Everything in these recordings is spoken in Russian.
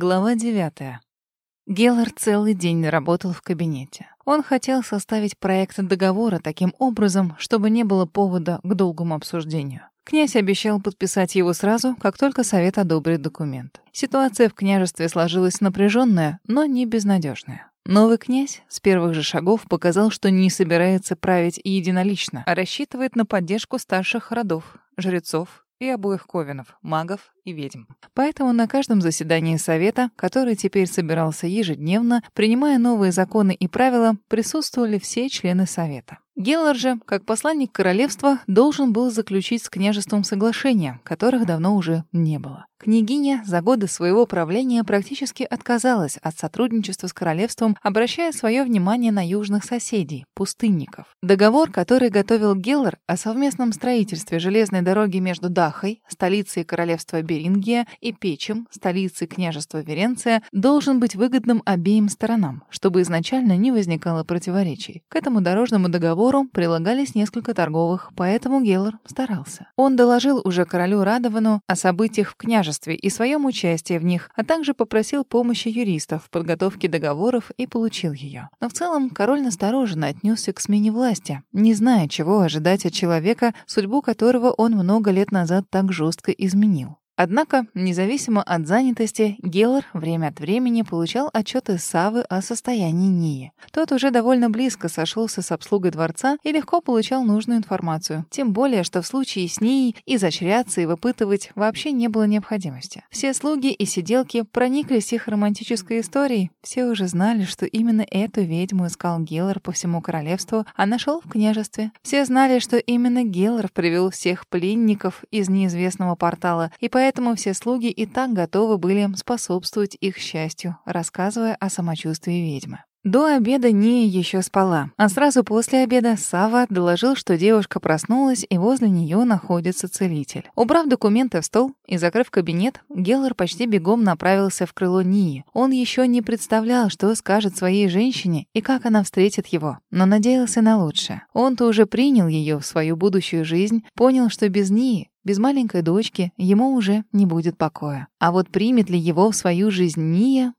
Глава девятая. Геллар целый день работал в кабинете. Он хотел составить проект договора таким образом, чтобы не было повода к долгому обсуждению. Князь обещал подписать его сразу, как только совет одобрит документ. Ситуация в княжестве сложилась напряженная, но не безнадежная. Новый князь с первых же шагов показал, что не собирается править единолично, а рассчитывает на поддержку старших родов, жрецов и обоих ковенов, магов и ведьм. Поэтому на каждом заседании совета, который теперь собирался ежедневно, принимая новые законы и правила, присутствовали все члены совета. Геллар же, как посланник королевства, должен был заключить с княжеством соглашения, которых давно уже не было. Княгиня за годы своего правления практически отказалась от сотрудничества с королевством, обращая свое внимание на южных соседей, пустынников. Договор, который готовил Геллар о совместном строительстве железной дороги между Дахой, столицей королевства Берингия, и Печем, столицей княжества Веренция, должен быть выгодным обеим сторонам, чтобы изначально не возникало противоречий. К этому дорожному договору прилагались несколько торговых, поэтому Геллар старался. Он доложил уже королю Радовану о событиях в княжестве, княжестве и своем участии в них, а также попросил помощи юристов в подготовке договоров и получил ее. Но в целом король настороженно отнесся к смене власти, не зная, чего ожидать от человека, судьбу которого он много лет назад так жестко изменил. Однако, независимо от занятости, Геллар время от времени получал отчеты Савы о состоянии Нии. Тот уже довольно близко сошелся с обслугой дворца и легко получал нужную информацию. Тем более, что в случае с Нией изощряться и выпытывать вообще не было необходимости. Все слуги и сиделки прониклись их романтической историей. Все уже знали, что именно эту ведьму искал Геллар по всему королевству, а нашел в княжестве. Все знали, что именно Геллар привел всех пленников из неизвестного портала, и поэтому Поэтому все слуги и так готовы были способствовать их счастью, рассказывая о самочувствии ведьмы. До обеда Ния еще спала, а сразу после обеда Сава доложил, что девушка проснулась и возле нее находится целитель. Убрав документы в стол и закрыв кабинет, Геллар почти бегом направился в крыло Нии. Он еще не представлял, что скажет своей женщине и как она встретит его, но надеялся на лучшее. Он-то уже принял ее в свою будущую жизнь, понял, что без Нии без маленькой дочки ему уже не будет покоя. А вот примет ли его в свою жизнь Ния?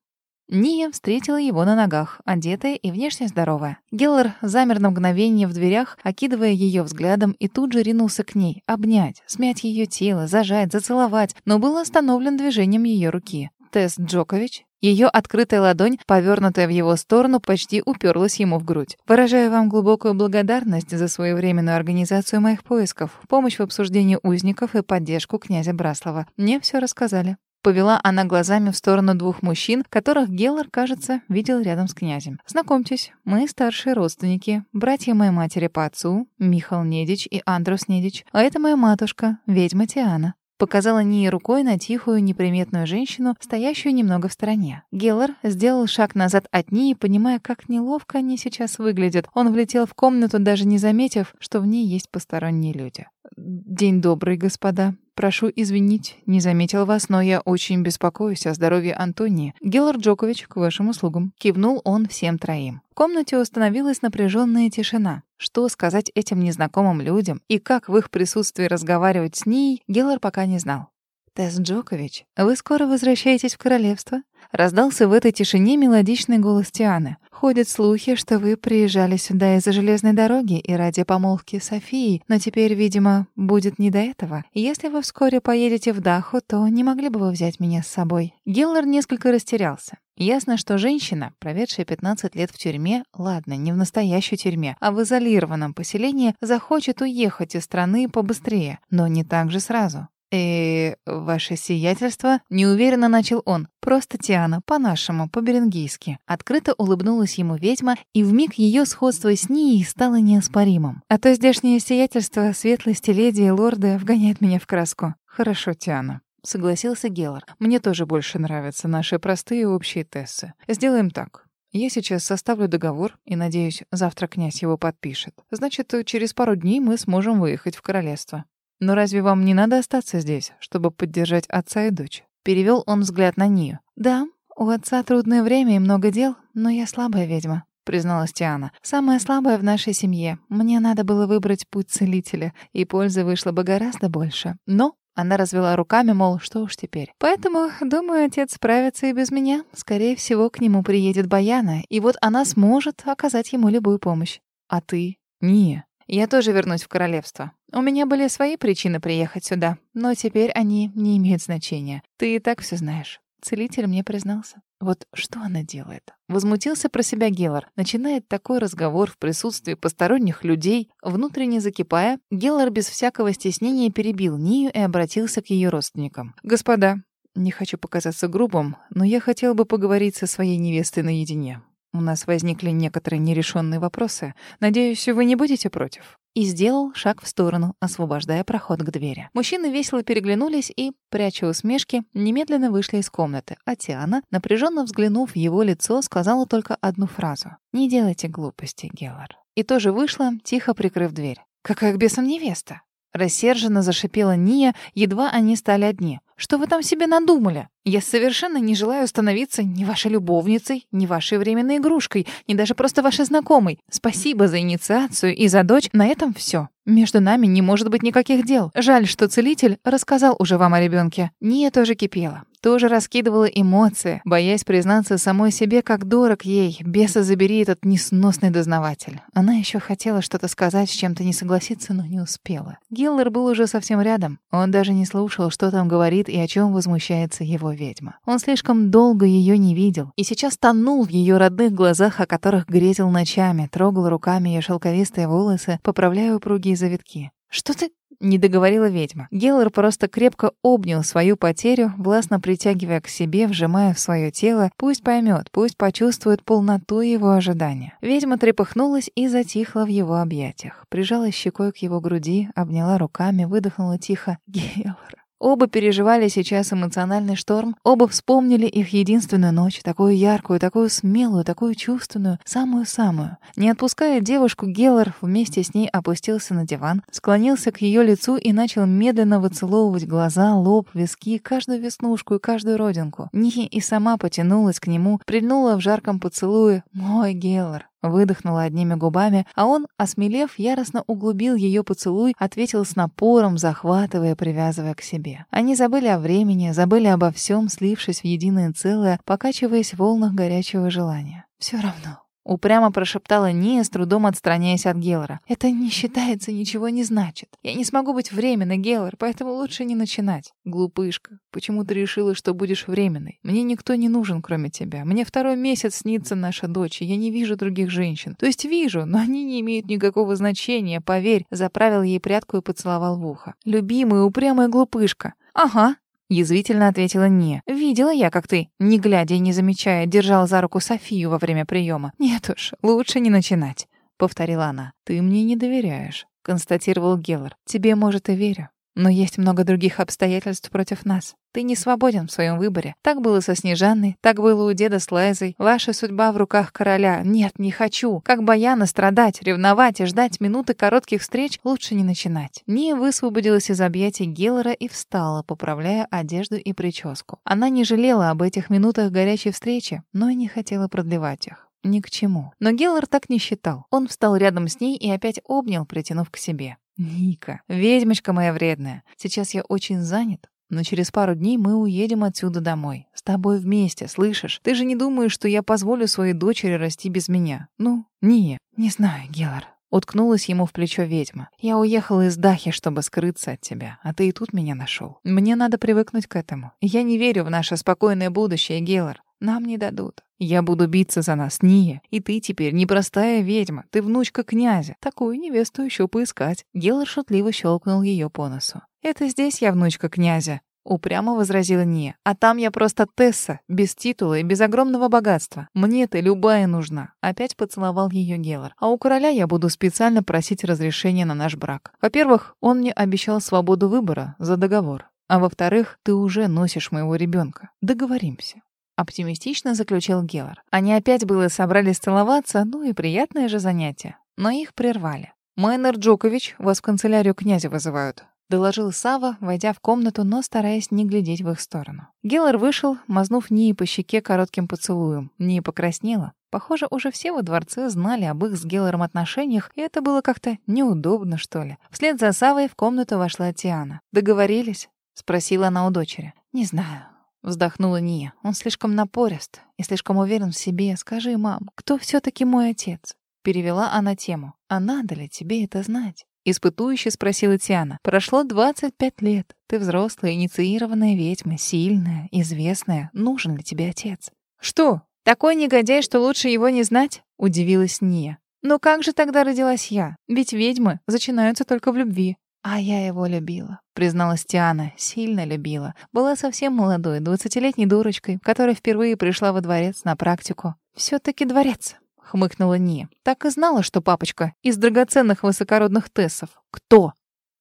Ния встретила его на ногах, одетая и внешне здоровая. Геллар замер на мгновение в дверях, окидывая ее взглядом, и тут же ринулся к ней, обнять, смять ее тело, зажать, зацеловать, но был остановлен движением ее руки. Тесс Джокович ее открытая ладонь, повернутая в его сторону, почти уперлась ему в грудь. «Выражаю вам глубокую благодарность за своевременную организацию моих поисков, помощь в обсуждении узников и поддержку князя Браслова. Мне все рассказали». Повела она глазами в сторону двух мужчин, которых Геллар, кажется, видел рядом с князем. «Знакомьтесь, мы старшие родственники, братья моей матери по отцу, Михал Недич и Андрос Недич, а это моя матушка, ведьма Тиана. Показала Ния рукой на тихую, неприметную женщину, стоящую немного в стороне. Геллар сделал шаг назад от Нии, понимая, как неловко они сейчас выглядят. Он влетел в комнату, даже не заметив, что в ней есть посторонние люди. «День добрый, господа. Прошу извинить, не заметил вас, но я очень беспокоюсь о здоровье Антонии. Геллар Джокович, к вашим услугам». Кивнул он всем троим. В комнате установилась напряженная тишина. Что сказать этим незнакомым людям и как в их присутствии разговаривать с ней, Геллар пока не знал. «Тесс Джокович, вы скоро возвращаетесь в королевство?» Раздался в этой тишине мелодичный голос Тианы. Ходят слухи, что вы приезжали сюда из-за железной дороги и ради помолвки Софии, но теперь, видимо, будет не до этого. Если вы вскоре поедете в Даху, то не могли бы вы взять меня с собой?» Геллар несколько растерялся. Ясно, что женщина, проведшая 15 лет в тюрьме, ладно, не в настоящей тюрьме, а в изолированном поселении, захочет уехать из страны побыстрее, но не так же сразу. «Э, ваше сиятельство?» — неуверенно начал он. «Просто Тиана, по-нашему, по-беренгийски». Открыто улыбнулась ему ведьма, и вмиг ее сходство с ней стало неоспоримым. «А то здешнее сиятельство светлости леди и лорда вгоняет меня в краску». «Хорошо, Тиана», — согласился Геллар. «Мне тоже больше нравятся наши простые общие тессы. Сделаем так. Я сейчас составлю договор и, надеюсь, завтра князь его подпишет. Значит, через пару дней мы сможем выехать в королевство. Но разве вам не надо остаться здесь, чтобы поддержать отца и дочь? Перевел он взгляд на нее. Да, у отца трудное время и много дел, но я слабая ведьма призналась Тиана. «Самая слабая в нашей семье. Мне надо было выбрать путь целителя, и пользы вышло бы гораздо больше. Но Она развела руками, мол, что уж теперь. Поэтому, думаю, отец справится и без меня. Скорее всего, к нему приедет Баяна, и вот она сможет оказать ему любую помощь. А ты? Не. Я тоже вернусь в королевство. У меня были свои причины приехать сюда, но теперь они не имеют значения. Ты и так все знаешь. Целитель мне признался. Вот что она делает? Возмутился про себя Геллар. Начинает такой разговор в присутствии посторонних людей. Внутренне закипая, Геллар без всякого стеснения перебил Нию и обратился к ее родственникам. «Господа, не хочу показаться грубым, но я хотел бы поговорить со своей невестой наедине. У нас возникли некоторые нерешенные вопросы. Надеюсь, вы не будете против?» И сделал шаг в сторону, освобождая проход к двери. Мужчины весело переглянулись и, пряча усмешки, немедленно вышли из комнаты. А Тиана, напряженно взглянув в его лицо, сказала только одну фразу. «Не делайте глупости, Геллар». И тоже вышла, тихо прикрыв дверь. «Какая к бесам невеста?» Рассерженно зашипела Ния, едва они стали одни. Что вы там себе надумали? Я совершенно не желаю становиться ни вашей любовницей, ни вашей временной игрушкой, ни даже просто вашей знакомой. Спасибо за инициацию и за дочь. На этом все. Между нами не может быть никаких дел. Жаль, что целитель рассказал уже вам о ребенке. Ния тоже кипела тоже раскидывала эмоции, боясь признаться самой себе, как дорог ей. Беса забери этот несносный дознаватель. Она еще хотела что-то сказать, с чем-то не согласиться, но не успела. Гиллер был уже совсем рядом. Он даже не слушал, что там говорит и о чем возмущается его ведьма. Он слишком долго ее не видел и сейчас тонул в ее родных глазах, о которых грезил ночами, трогал руками ее шелковистые волосы, поправляя упругие завитки. «Что ты...» Не договорила ведьма. Геллер просто крепко обнял свою потерю, властно притягивая к себе, вжимая в свое тело. Пусть поймет, пусть почувствует полноту его ожидания. Ведьма трепыхнулась и затихла в его объятиях. Прижалась щекой к его груди, обняла руками, выдохнула тихо. «Геллер, Оба переживали сейчас эмоциональный шторм, оба вспомнили их единственную ночь, такую яркую, такую смелую, такую чувственную, самую-самую. Не отпуская девушку, Геллар вместе с ней опустился на диван, склонился к ее лицу и начал медленно выцеловывать глаза, лоб, виски, каждую веснушку и каждую родинку. Нихи и сама потянулась к нему, прильнула в жарком поцелуе. «Мой Геллар, Выдохнула одними губами, а он, осмелев, яростно углубил ее поцелуй, ответил с напором, захватывая, привязывая к себе. Они забыли о времени, забыли обо всем, слившись в единое целое, покачиваясь в волнах горячего желания. Все равно. Упрямо прошептала Ния, с трудом отстраняясь от Геллера. «Это не считается, ничего не значит. Я не смогу быть временной, Геллер, поэтому лучше не начинать». «Глупышка, почему ты решила, что будешь временной? Мне никто не нужен, кроме тебя. Мне второй месяц снится наша дочь, и я не вижу других женщин. То есть вижу, но они не имеют никакого значения, поверь». Заправил ей прядку и поцеловал в ухо. «Любимая, упрямая глупышка». «Ага, Язвительно ответила «не». «Видела я, как ты, не глядя и не замечая, держал за руку Софию во время приема. Нет уж, лучше не начинать», — повторила она. «Ты мне не доверяешь», — констатировал Геллар. «Тебе, может, и верю. Но есть много других обстоятельств против нас. Ты не свободен в своем выборе. Так было со Снежанной, так было у деда с Лайзой. Ваша судьба в руках короля. Нет, не хочу. Как Баяна страдать, ревновать и ждать минуты коротких встреч лучше не начинать. Ния высвободилась из объятий Геллера и встала, поправляя одежду и прическу. Она не жалела об этих минутах горячей встречи, но и не хотела продлевать их. Ни к чему. Но Геллар так не считал. Он встал рядом с ней и опять обнял, притянув к себе. «Ника, ведьмочка моя вредная, сейчас я очень занят, но через пару дней мы уедем отсюда домой. С тобой вместе, слышишь? Ты же не думаешь, что я позволю своей дочери расти без меня? Ну, не. Не знаю, Гелар. Уткнулась ему в плечо ведьма. «Я уехала из Дахи, чтобы скрыться от тебя, а ты и тут меня нашел. Мне надо привыкнуть к этому. Я не верю в наше спокойное будущее, Гелар. Нам не дадут. Я буду биться за нас, Ния. И ты теперь непростая ведьма. Ты внучка князя. Такую невесту еще поискать. Геллар шутливо щелкнул ее по носу. Это здесь я внучка князя. Упрямо возразила Ния. А там я просто Тесса, без титула и без огромного богатства. мне ты любая нужна. Опять поцеловал ее Геллар. А у короля я буду специально просить разрешения на наш брак. Во-первых, он мне обещал свободу выбора за договор. А во-вторых, ты уже носишь моего ребенка. Договоримся оптимистично заключил Геллар. Они опять было собрались целоваться, ну и приятное же занятие. Но их прервали. «Майнер Джокович, вас в канцелярию князя вызывают», — доложил Сава, войдя в комнату, но стараясь не глядеть в их сторону. Геллар вышел, мазнув Нии по щеке коротким поцелуем. Нии покраснела. Похоже, уже все во дворце знали об их с Гелларом отношениях, и это было как-то неудобно, что ли. Вслед за Савой в комнату вошла Тиана. «Договорились?» спросила она у дочери. «Не знаю». Вздохнула Ния. Он слишком напорист и слишком уверен в себе. Скажи, мам, кто все таки мой отец? Перевела она тему. А надо ли тебе это знать? Испытующе спросила Тиана. Прошло 25 лет. Ты взрослая, инициированная ведьма, сильная, известная. Нужен ли тебе отец? Что? Такой негодяй, что лучше его не знать? Удивилась Ния. Но как же тогда родилась я? Ведь ведьмы начинаются только в любви. «А я его любила», — призналась Тиана. Сильно любила. Была совсем молодой, двадцатилетней дурочкой, которая впервые пришла во дворец на практику. все таки дворец», — хмыкнула Ния. «Так и знала, что папочка из драгоценных высокородных тессов. Кто?»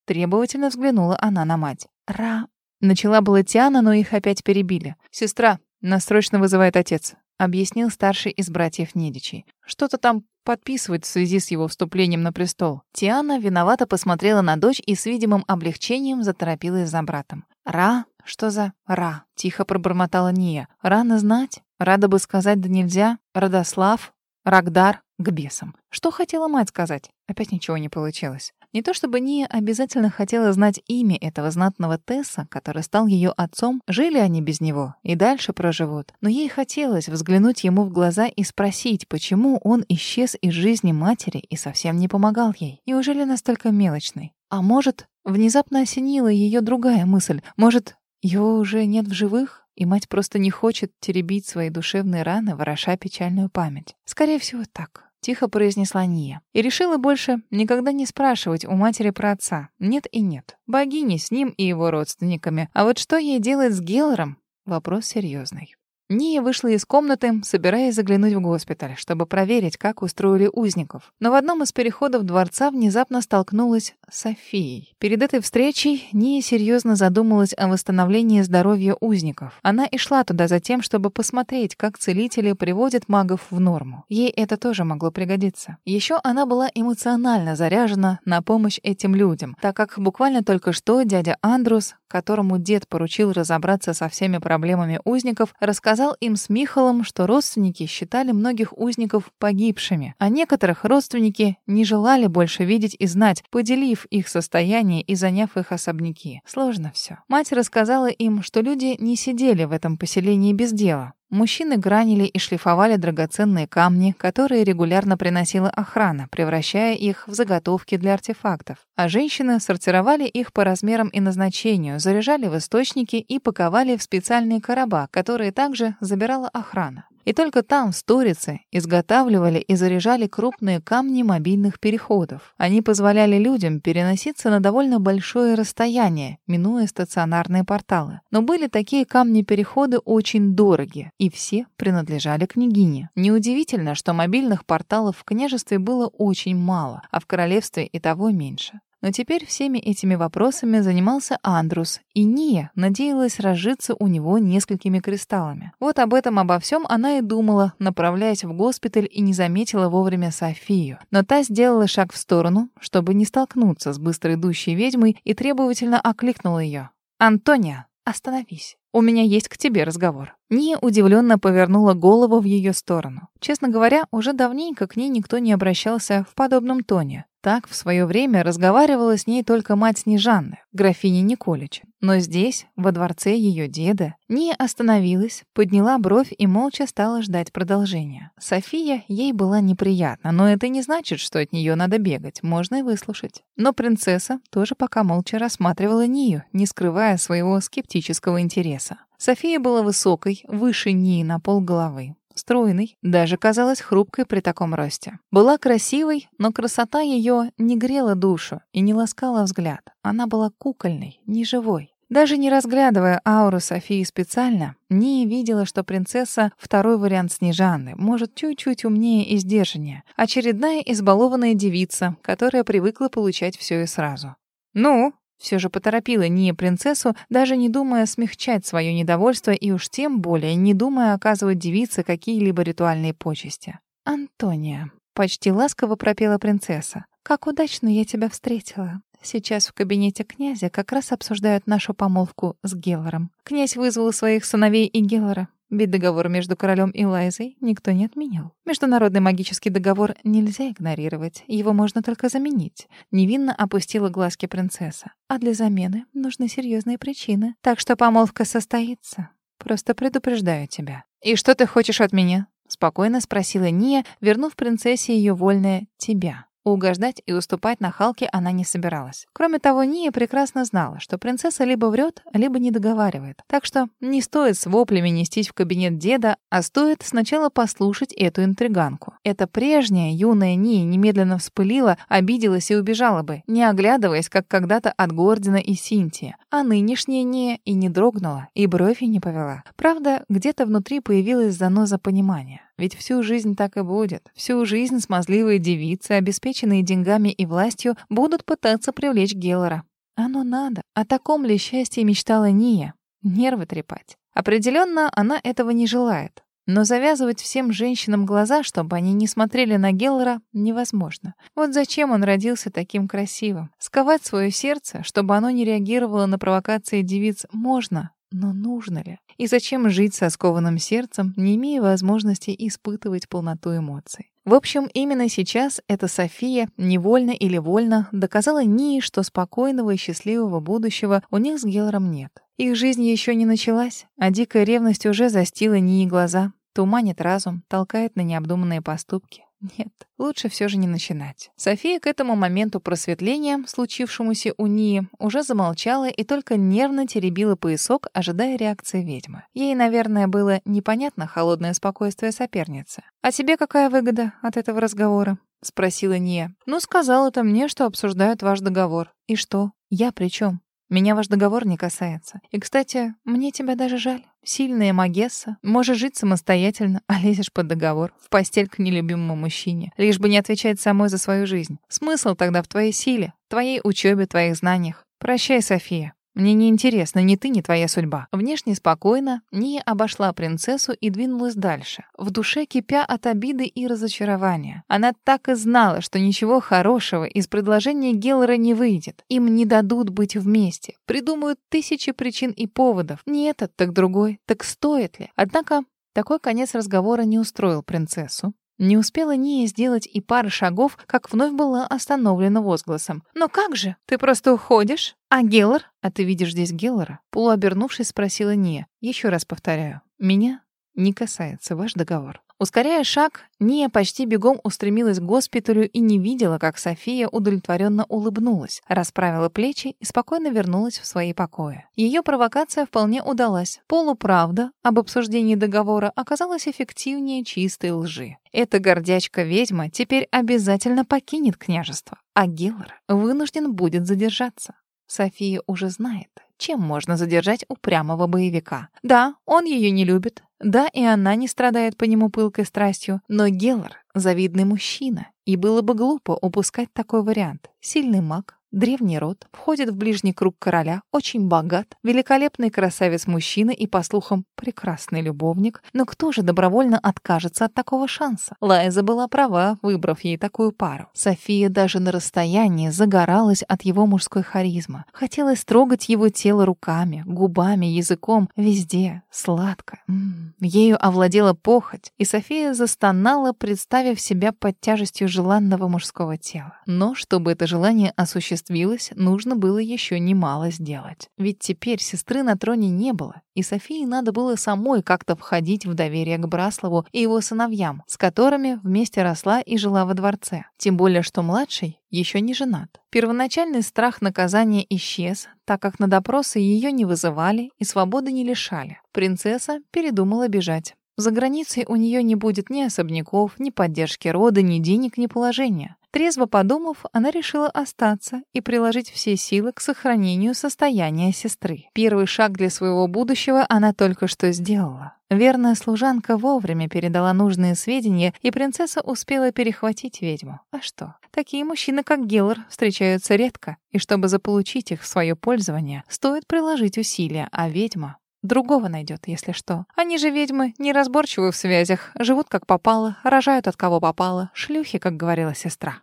Требовательно взглянула она на мать. «Ра...» Начала была Тиана, но их опять перебили. «Сестра, нас срочно вызывает отец», — объяснил старший из братьев Недичей. «Что-то там подписывать в связи с его вступлением на престол. Тиана виновато посмотрела на дочь и с видимым облегчением заторопилась за братом. «Ра? Что за Ра?» — тихо пробормотала Ния. «Рано знать? Рада бы сказать, да нельзя. Радослав? Рагдар? К бесам. Что хотела мать сказать? Опять ничего не получилось. Не то чтобы Ния обязательно хотела знать имя этого знатного Тесса, который стал ее отцом, жили они без него и дальше проживут, но ей хотелось взглянуть ему в глаза и спросить, почему он исчез из жизни матери и совсем не помогал ей. Неужели настолько мелочный? А может, внезапно осенила ее другая мысль. Может, его уже нет в живых? и мать просто не хочет теребить свои душевные раны, вороша печальную память. Скорее всего, так. — тихо произнесла Ния. И решила больше никогда не спрашивать у матери про отца. Нет и нет. Богини с ним и его родственниками. А вот что ей делать с Геллером? Вопрос серьезный. Ния вышла из комнаты, собираясь заглянуть в госпиталь, чтобы проверить, как устроили узников. Но в одном из переходов дворца внезапно столкнулась с Софией. Перед этой встречей Ния серьезно задумалась о восстановлении здоровья узников. Она и шла туда за тем, чтобы посмотреть, как целители приводят магов в норму. Ей это тоже могло пригодиться. Еще она была эмоционально заряжена на помощь этим людям, так как буквально только что дядя Андрус, которому дед поручил разобраться со всеми проблемами узников, рассказал рассказал им с Михалом, что родственники считали многих узников погибшими, а некоторых родственники не желали больше видеть и знать, поделив их состояние и заняв их особняки. Сложно все. Мать рассказала им, что люди не сидели в этом поселении без дела. Мужчины гранили и шлифовали драгоценные камни, которые регулярно приносила охрана, превращая их в заготовки для артефактов. А женщины сортировали их по размерам и назначению, заряжали в источники и паковали в специальные короба, которые также забирала охрана. И только там, в Сторице, изготавливали и заряжали крупные камни мобильных переходов. Они позволяли людям переноситься на довольно большое расстояние, минуя стационарные порталы. Но были такие камни-переходы очень дорогие, и все принадлежали княгине. Неудивительно, что мобильных порталов в княжестве было очень мало, а в королевстве и того меньше. Но теперь всеми этими вопросами занимался Андрус, и Ния надеялась разжиться у него несколькими кристаллами. Вот об этом обо всем она и думала, направляясь в госпиталь и не заметила вовремя Софию. Но та сделала шаг в сторону, чтобы не столкнуться с быстро идущей ведьмой, и требовательно окликнула ее. «Антония, остановись. У меня есть к тебе разговор». Ния удивленно повернула голову в ее сторону. Честно говоря, уже давненько к ней никто не обращался в подобном тоне. Так в свое время разговаривала с ней только мать Снежанны, графиня Николича. Но здесь, во дворце ее деда, не остановилась, подняла бровь и молча стала ждать продолжения. София ей была неприятна, но это не значит, что от нее надо бегать, можно и выслушать. Но принцесса тоже пока молча рассматривала Нию, не скрывая своего скептического интереса. София была высокой, выше Нии на пол головы стройной, даже казалась хрупкой при таком росте. Была красивой, но красота ее не грела душу и не ласкала взгляд. Она была кукольной, неживой. Даже не разглядывая ауру Софии специально, не видела, что принцесса — второй вариант Снежаны, может, чуть-чуть умнее и сдержаннее. Очередная избалованная девица, которая привыкла получать все и сразу. «Ну?» Все же поторопила Ния принцессу, даже не думая смягчать свое недовольство и уж тем более не думая оказывать девице какие-либо ритуальные почести. «Антония», — почти ласково пропела принцесса, — «как удачно я тебя встретила. Сейчас в кабинете князя как раз обсуждают нашу помолвку с Геллором. Князь вызвал своих сыновей и Геллора. Ведь договор между королем и Лайзой никто не отменял. Международный магический договор нельзя игнорировать, его можно только заменить. Невинно опустила глазки принцесса. А для замены нужны серьезные причины. Так что помолвка состоится. Просто предупреждаю тебя. И что ты хочешь от меня? Спокойно спросила Ния, вернув принцессе ее вольное «тебя». Угождать и уступать на Халке она не собиралась. Кроме того, Ния прекрасно знала, что принцесса либо врет, либо не договаривает. Так что не стоит с воплями нестись в кабинет деда, а стоит сначала послушать эту интриганку. Эта прежняя юная Ния немедленно вспылила, обиделась и убежала бы, не оглядываясь, как когда-то от Гордина и Синтия. А нынешняя Ния и не дрогнула, и брови не повела. Правда, где-то внутри появилась заноза понимания. Ведь всю жизнь так и будет. Всю жизнь смазливые девицы, обеспеченные деньгами и властью, будут пытаться привлечь Геллора. Оно надо. О таком ли счастье мечтала Ния? Нервы трепать. Определенно, она этого не желает. Но завязывать всем женщинам глаза, чтобы они не смотрели на Геллора, невозможно. Вот зачем он родился таким красивым? Сковать свое сердце, чтобы оно не реагировало на провокации девиц, можно, но нужно ли? И зачем жить со скованным сердцем, не имея возможности испытывать полноту эмоций? В общем, именно сейчас эта София, невольно или вольно, доказала Нии, что спокойного и счастливого будущего у них с Гелором нет. Их жизнь еще не началась, а дикая ревность уже застила Нии глаза, туманит разум, толкает на необдуманные поступки. Нет, лучше все же не начинать. София к этому моменту просветления, случившемуся у Нии, уже замолчала и только нервно теребила поясок, ожидая реакции ведьмы. Ей, наверное, было непонятно холодное спокойствие соперницы. «А тебе какая выгода от этого разговора?» — спросила Ния. «Ну, сказал это мне, что обсуждают ваш договор. И что? Я при чем? Меня ваш договор не касается. И, кстати, мне тебя даже жаль. Сильная магесса, можешь жить самостоятельно, а лезешь под договор, в постель к нелюбимому мужчине, лишь бы не отвечать самой за свою жизнь. Смысл тогда в твоей силе, твоей учебе, твоих знаниях. Прощай, София. Мне не интересно ни ты, ни твоя судьба. Внешне спокойно, Ния обошла принцессу и двинулась дальше, в душе кипя от обиды и разочарования. Она так и знала, что ничего хорошего из предложения Геллера не выйдет. Им не дадут быть вместе. Придумают тысячи причин и поводов. Не этот, так другой. Так стоит ли? Однако такой конец разговора не устроил принцессу. Не успела Ния сделать и пары шагов, как вновь была остановлена возгласом. «Но как же? Ты просто уходишь? А Геллар? А ты видишь здесь Геллара?» Полуобернувшись, спросила Ния. «Еще раз повторяю. Меня не касается ваш договор». Ускоряя шаг, Ния почти бегом устремилась к госпиталю и не видела, как София удовлетворенно улыбнулась, расправила плечи и спокойно вернулась в свои покои. Ее провокация вполне удалась. Полуправда об обсуждении договора оказалась эффективнее чистой лжи. Эта гордячка-ведьма теперь обязательно покинет княжество, а Геллар вынужден будет задержаться. София уже знает, чем можно задержать упрямого боевика. Да, он ее не любит. Да, и она не страдает по нему пылкой страстью. Но Геллар — завидный мужчина. И было бы глупо упускать такой вариант. Сильный маг, Древний род, входит в ближний круг короля, очень богат, великолепный красавец-мужчина и, по слухам, прекрасный любовник. Но кто же добровольно откажется от такого шанса? Лайза была права, выбрав ей такую пару. София даже на расстоянии загоралась от его мужской харизмы. Хотелось трогать его тело руками, губами, языком, везде, сладко. М -м. Ею овладела похоть, и София застонала, представив себя под тяжестью желанного мужского тела. Но чтобы это желание осуществить, осуществилось, нужно было еще немало сделать. Ведь теперь сестры на троне не было, и Софии надо было самой как-то входить в доверие к Браслову и его сыновьям, с которыми вместе росла и жила во дворце. Тем более, что младший еще не женат. Первоначальный страх наказания исчез, так как на допросы ее не вызывали и свободы не лишали. Принцесса передумала бежать. За границей у нее не будет ни особняков, ни поддержки рода, ни денег, ни положения. Трезво подумав, она решила остаться и приложить все силы к сохранению состояния сестры. Первый шаг для своего будущего она только что сделала. Верная служанка вовремя передала нужные сведения, и принцесса успела перехватить ведьму. А что? Такие мужчины, как Геллар, встречаются редко, и чтобы заполучить их в свое пользование, стоит приложить усилия, а ведьма Другого найдет, если что. Они же ведьмы, неразборчивы в связях, живут как попало, рожают от кого попало, шлюхи, как говорила сестра.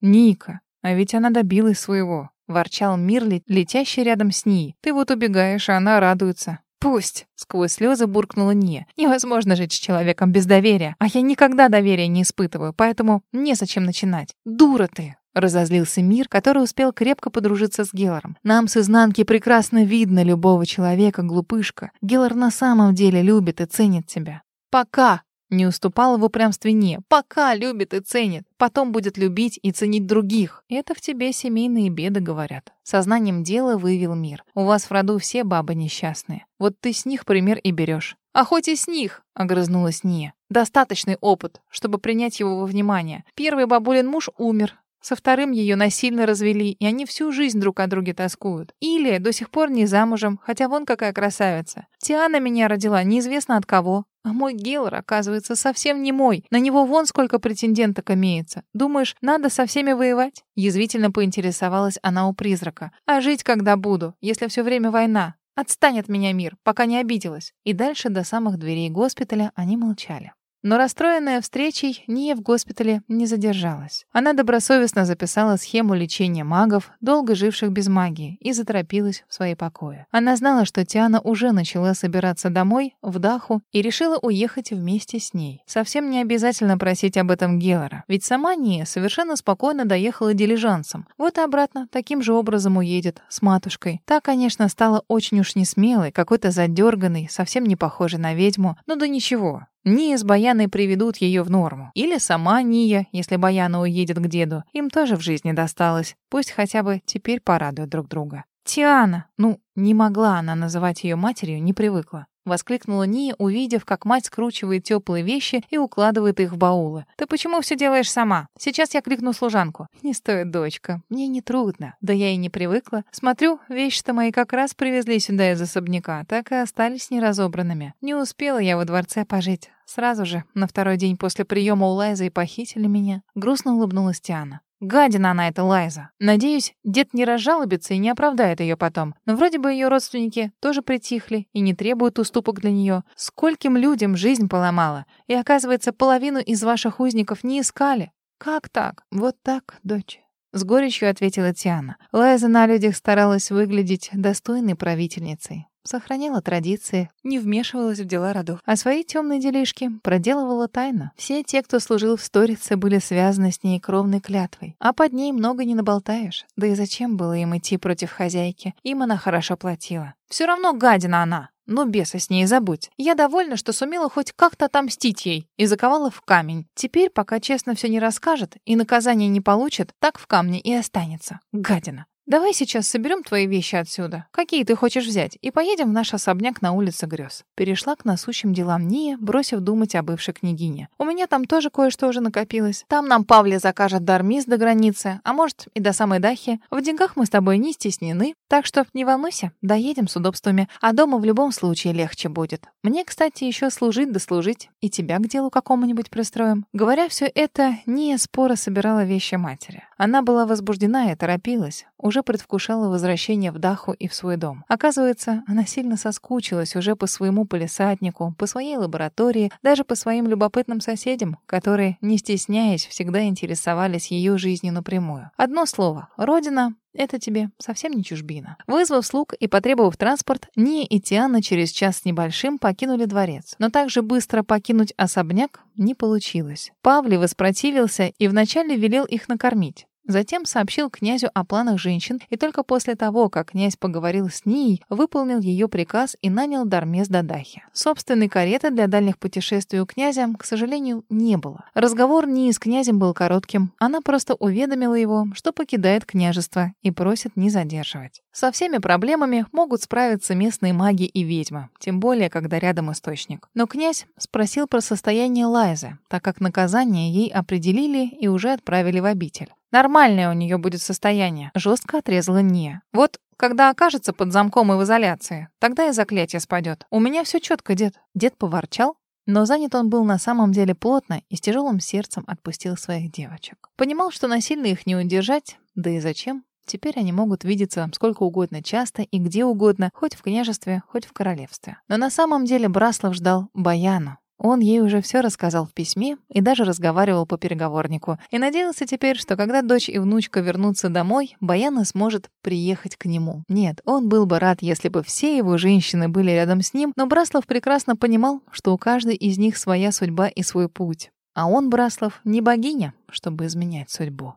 Ника, а ведь она добилась своего. Ворчал Мир, летящий рядом с ней. Ты вот убегаешь, а она радуется. «Пусть!» — сквозь слезы буркнула Ния. «Невозможно жить с человеком без доверия. А я никогда доверия не испытываю, поэтому незачем начинать. Дура ты!» Разозлился мир, который успел крепко подружиться с Геллором. «Нам с изнанки прекрасно видно любого человека, глупышка. Геллор на самом деле любит и ценит тебя. Пока!» Не уступала в упрямстве не. Пока любит и ценит. Потом будет любить и ценить других. Это в тебе семейные беды, говорят. Сознанием дела вывел мир. У вас в роду все бабы несчастные. Вот ты с них пример и берешь. А хоть и с них, огрызнулась Ния. Достаточный опыт, чтобы принять его во внимание. Первый бабулин муж умер, со вторым ее насильно развели, и они всю жизнь друг о друге тоскуют. Или до сих пор не замужем, хотя вон какая красавица. Тиана меня родила, неизвестно от кого. А мой Геллар, оказывается, совсем не мой. На него вон сколько претенденток имеется. Думаешь, надо со всеми воевать? Язвительно поинтересовалась она у призрака. А жить когда буду, если все время война? Отстань от меня, мир, пока не обиделась. И дальше до самых дверей госпиталя они молчали. Но расстроенная встречей, Ния в госпитале не задержалась. Она добросовестно записала схему лечения магов, долго живших без магии, и заторопилась в свои покои. Она знала, что Тиана уже начала собираться домой, в Даху, и решила уехать вместе с ней. Совсем не обязательно просить об этом Геллора, ведь сама Ния совершенно спокойно доехала дилижансом. Вот и обратно таким же образом уедет, с матушкой. Та, конечно, стала очень уж несмелой, какой-то задерганной, совсем не похожей на ведьму, но да ничего, Ния с Баяной приведут ее в норму. Или сама Ния, если Баяна уедет к деду. Им тоже в жизни досталось. Пусть хотя бы теперь порадуют друг друга. Тиана! Ну, не могла она называть ее матерью, не привыкла. Воскликнула Ния, увидев, как мать скручивает теплые вещи и укладывает их в баулы. «Ты почему все делаешь сама? Сейчас я кликну служанку». «Не стоит, дочка. Мне не трудно. Да я и не привыкла. Смотрю, вещи-то мои как раз привезли сюда из особняка, так и остались неразобранными. Не успела я во дворце пожить. Сразу же, на второй день после приема у Лайзы и похитили меня». Грустно улыбнулась Тиана. Гадина она эта Лайза. Надеюсь, дед не разжалобится и не оправдает ее потом. Но вроде бы ее родственники тоже притихли и не требуют уступок для нее. Скольким людям жизнь поломала. И оказывается, половину из ваших узников не искали. Как так? Вот так, дочь. С горечью ответила Тиана. Лайза на людях старалась выглядеть достойной правительницей сохраняла традиции, не вмешивалась в дела родов, а свои темные делишки проделывала тайно. Все те, кто служил в Сторице, были связаны с ней кровной клятвой, а под ней много не наболтаешь. Да и зачем было им идти против хозяйки? Им она хорошо платила. Все равно гадина она. Но беса с ней забудь. Я довольна, что сумела хоть как-то отомстить ей и заковала в камень. Теперь, пока честно все не расскажет и наказание не получит, так в камне и останется. Гадина. Давай сейчас соберем твои вещи отсюда. Какие ты хочешь взять? И поедем в наш особняк на улице грез. Перешла к насущим делам Ния, бросив думать о бывшей княгине. У меня там тоже кое-что уже накопилось. Там нам Павле закажет дармиз до границы, а может и до самой Дахи. В деньгах мы с тобой не стеснены, так что не волнуйся, доедем с удобствами. А дома в любом случае легче будет. Мне, кстати, еще служить да. И тебя к делу какому-нибудь пристроим. Говоря все это, Ния споро собирала вещи матери. Она была возбуждена и торопилась. Уже уже предвкушала возвращение в Даху и в свой дом. Оказывается, она сильно соскучилась уже по своему полисаднику, по своей лаборатории, даже по своим любопытным соседям, которые, не стесняясь, всегда интересовались ее жизнью напрямую. Одно слово — Родина это тебе совсем не чужбина. Вызвав слуг и потребовав транспорт, Ния и Тиана через час с небольшим покинули дворец. Но так же быстро покинуть особняк не получилось. Павли воспротивился и вначале велел их накормить. Затем сообщил князю о планах женщин, и только после того, как князь поговорил с ней, выполнил ее приказ и нанял Дармес Дадахи. Собственной кареты для дальних путешествий у князя, к сожалению, не было. Разговор не с князем был коротким. Она просто уведомила его, что покидает княжество и просит не задерживать. Со всеми проблемами могут справиться местные маги и ведьмы, тем более, когда рядом источник. Но князь спросил про состояние Лайзы, так как наказание ей определили и уже отправили в обитель. Нормальное у нее будет состояние. Жестко отрезала не. Вот когда окажется под замком и в изоляции, тогда и заклятие спадет. У меня все четко, дед. Дед поворчал, но занят он был на самом деле плотно и с тяжелым сердцем отпустил своих девочек. Понимал, что насильно их не удержать, да и зачем? Теперь они могут видеться сколько угодно часто и где угодно, хоть в княжестве, хоть в королевстве. Но на самом деле Браслав ждал Баяну. Он ей уже все рассказал в письме и даже разговаривал по переговорнику. И надеялся теперь, что когда дочь и внучка вернутся домой, Баяна сможет приехать к нему. Нет, он был бы рад, если бы все его женщины были рядом с ним, но Браслов прекрасно понимал, что у каждой из них своя судьба и свой путь. А он, Браслов, не богиня, чтобы изменять судьбу.